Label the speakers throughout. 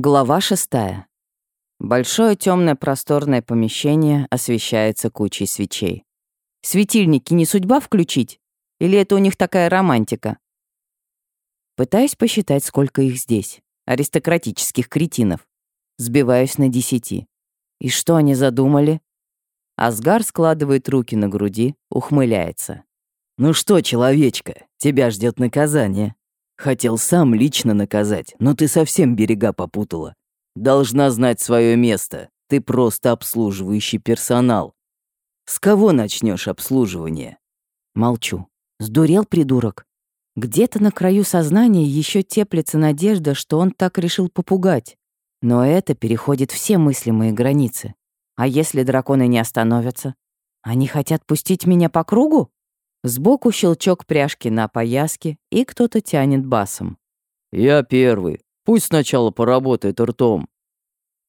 Speaker 1: Глава шестая. Большое темное просторное помещение освещается кучей свечей. Светильники не судьба включить? Или это у них такая романтика? Пытаюсь посчитать, сколько их здесь. Аристократических кретинов. Сбиваюсь на десяти. И что они задумали? Асгар складывает руки на груди, ухмыляется.
Speaker 2: «Ну что, человечка, тебя ждет наказание. Хотел сам лично наказать, но ты совсем берега попутала. Должна знать свое место. Ты просто обслуживающий персонал. С кого начнешь обслуживание?
Speaker 1: Молчу. Сдурел придурок. Где-то на краю сознания еще теплится надежда, что он так решил попугать. Но это переходит все мыслимые границы. А если драконы не остановятся? Они хотят пустить меня по кругу? Сбоку щелчок пряжки на пояске, и кто-то тянет басом.
Speaker 2: «Я первый. Пусть сначала поработает ртом».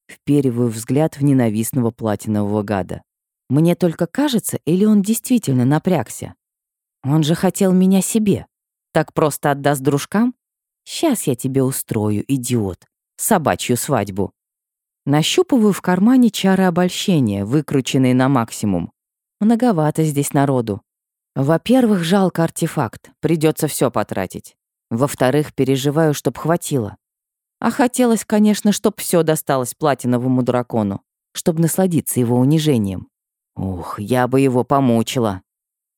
Speaker 1: Впериваю взгляд в ненавистного платинового гада. Мне только кажется, или он действительно напрягся? Он же хотел меня себе. Так просто отдаст дружкам? Сейчас я тебе устрою, идиот. Собачью свадьбу. Нащупываю в кармане чары обольщения, выкрученные на максимум. Многовато здесь народу. Во-первых, жалко артефакт, придется все потратить. Во-вторых, переживаю, чтоб хватило. А хотелось, конечно, чтоб все досталось платиновому дракону, чтобы насладиться его унижением. Ух, я бы его помучила.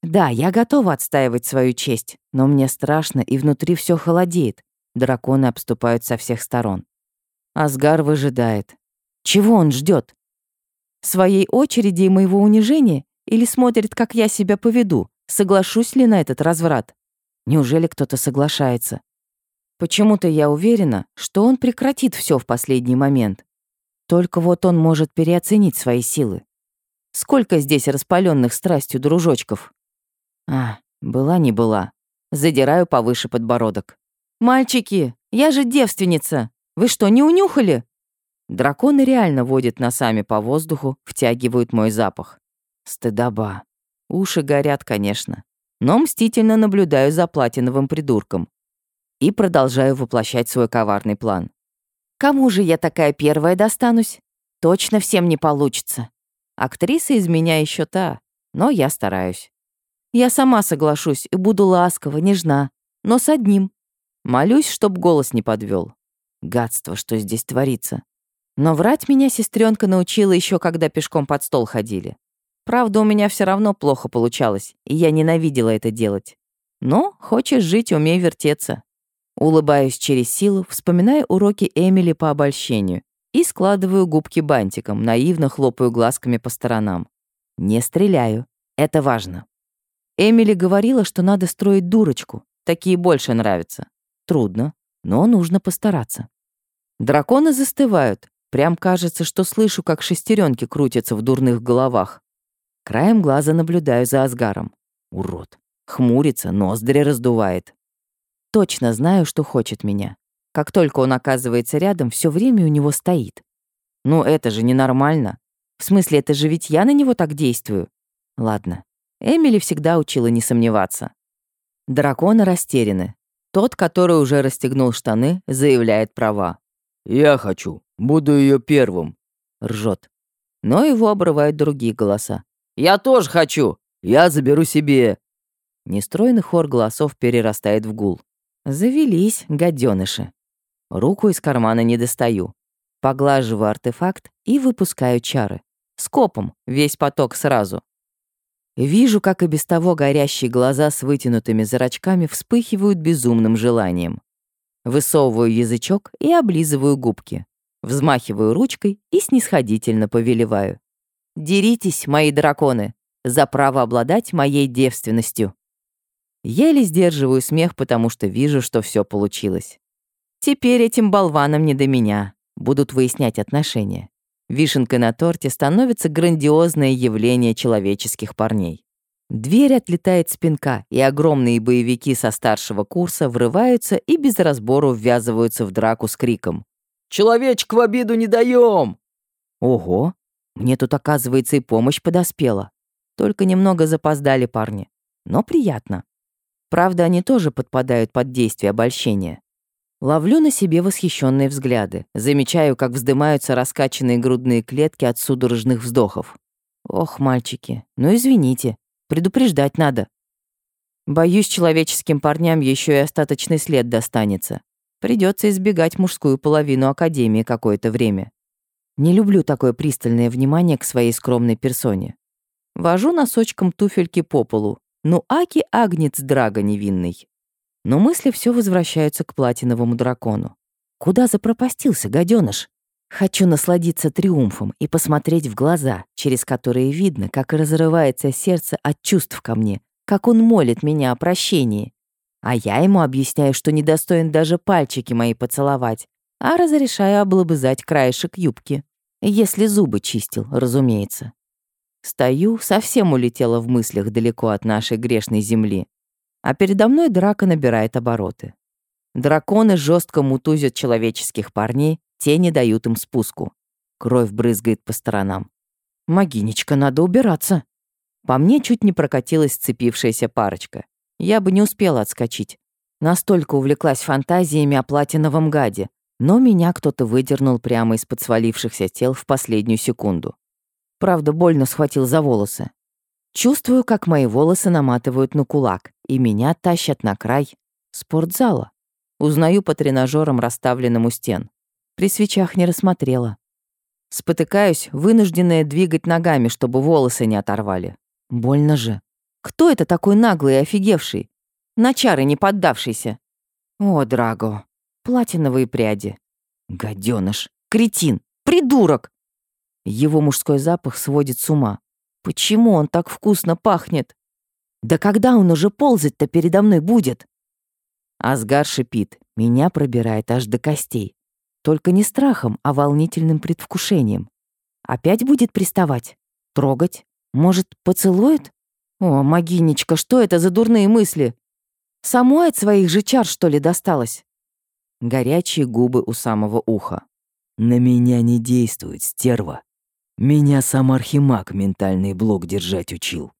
Speaker 1: Да, я готова отстаивать свою честь, но мне страшно, и внутри все холодеет. Драконы обступают со всех сторон. Асгар выжидает. Чего он ждет? Своей очереди и моего унижения? Или смотрит, как я себя поведу? Соглашусь ли на этот разврат? Неужели кто-то соглашается? Почему-то я уверена, что он прекратит все в последний момент. Только вот он может переоценить свои силы. Сколько здесь распаленных страстью дружочков? А, была не была. Задираю повыше подбородок. «Мальчики, я же девственница! Вы что, не унюхали?» Драконы реально водят носами по воздуху, втягивают мой запах. Стыдоба. Уши горят, конечно. Но мстительно наблюдаю за платиновым придурком. И продолжаю воплощать свой коварный план. Кому же я такая первая достанусь? Точно всем не получится. Актриса из меня еще та, но я стараюсь. Я сама соглашусь и буду ласкова, нежна, но с одним. Молюсь, чтоб голос не подвел. Гадство, что здесь творится. Но врать меня сестренка научила еще, когда пешком под стол ходили. Правда, у меня все равно плохо получалось, и я ненавидела это делать. Но хочешь жить, умей вертеться. Улыбаюсь через силу, вспоминая уроки Эмили по обольщению и складываю губки бантиком, наивно хлопаю глазками по сторонам. Не стреляю. Это важно. Эмили говорила, что надо строить дурочку. Такие больше нравятся. Трудно, но нужно постараться. Драконы застывают. Прям кажется, что слышу, как шестеренки крутятся в дурных головах. Краем глаза наблюдаю за Асгаром. Урод. Хмурится, ноздри раздувает. Точно знаю, что хочет меня. Как только он оказывается рядом, все время у него стоит. Ну, это же ненормально. В смысле, это же ведь я на него так действую. Ладно. Эмили всегда учила не сомневаться. Драконы растеряны. Тот, который уже расстегнул штаны, заявляет права.
Speaker 2: «Я хочу. Буду ее первым».
Speaker 1: Ржет. Но его обрывают другие голоса.
Speaker 2: Я тоже хочу! Я заберу себе!»
Speaker 1: Нестройный хор голосов перерастает в гул. Завелись, гаденыши. Руку из кармана не достаю. Поглаживаю артефакт и выпускаю чары. Скопом, весь поток сразу. Вижу, как и без того горящие глаза с вытянутыми зрачками вспыхивают безумным желанием. Высовываю язычок и облизываю губки. Взмахиваю ручкой и снисходительно повелеваю. Деритесь, мои драконы, за право обладать моей девственностью. Еле сдерживаю смех, потому что вижу, что все получилось. Теперь этим болванам не до меня. Будут выяснять отношения. Вишенкой на торте становится грандиозное явление человеческих парней. Дверь отлетает с пинка, и огромные боевики со старшего курса врываются и без разбору ввязываются в драку с криком.
Speaker 2: «Человечек в обиду не даем!»
Speaker 1: Ого, мне тут, оказывается, и помощь подоспела. Только немного запоздали парни. Но приятно. Правда, они тоже подпадают под действие обольщения. Ловлю на себе восхищенные взгляды, замечаю, как вздымаются раскачанные грудные клетки от судорожных вздохов. Ох, мальчики, ну извините, предупреждать надо. Боюсь, человеческим парням еще и остаточный след достанется. Придется избегать мужскую половину Академии какое-то время. Не люблю такое пристальное внимание к своей скромной персоне. Вожу носочком туфельки по полу. Ну, аки агнец драга невинный. Но мысли все возвращаются к платиновому дракону. Куда запропастился гаденыш? Хочу насладиться триумфом и посмотреть в глаза, через которые видно, как разрывается сердце от чувств ко мне, как он молит меня о прощении. А я ему объясняю, что недостоин даже пальчики мои поцеловать, а разрешаю облобызать краешек юбки. Если зубы чистил, разумеется. Стою, совсем улетела в мыслях далеко от нашей грешной земли. А передо мной драка набирает обороты. Драконы жестко мутузят человеческих парней, те не дают им спуску. Кровь брызгает по сторонам. «Могинечка, надо убираться!» По мне чуть не прокатилась сцепившаяся парочка. Я бы не успела отскочить. Настолько увлеклась фантазиями о платиновом гаде, но меня кто-то выдернул прямо из-под свалившихся тел в последнюю секунду. Правда, больно схватил за волосы. Чувствую, как мои волосы наматывают на кулак, и меня тащат на край спортзала. Узнаю по тренажерам, расставленным у стен. При свечах не рассмотрела. Спотыкаюсь, вынужденная двигать ногами, чтобы волосы не оторвали. Больно же. Кто это такой наглый и офигевший? На чары не поддавшийся. О, Драго, платиновые пряди. Гаденыш, кретин, придурок. Его мужской запах сводит с ума. Почему он так вкусно пахнет? Да когда он уже ползать-то передо мной будет? Асгар шипит, меня пробирает аж до костей. Только не страхом, а волнительным предвкушением. Опять будет приставать? Трогать? Может, поцелует? О, могинечка, что это за дурные мысли? Самой от своих же чар, что ли, досталось? Горячие губы у самого уха.
Speaker 2: На меня не действует, стерва. Меня сам Архимаг ментальный блок держать учил.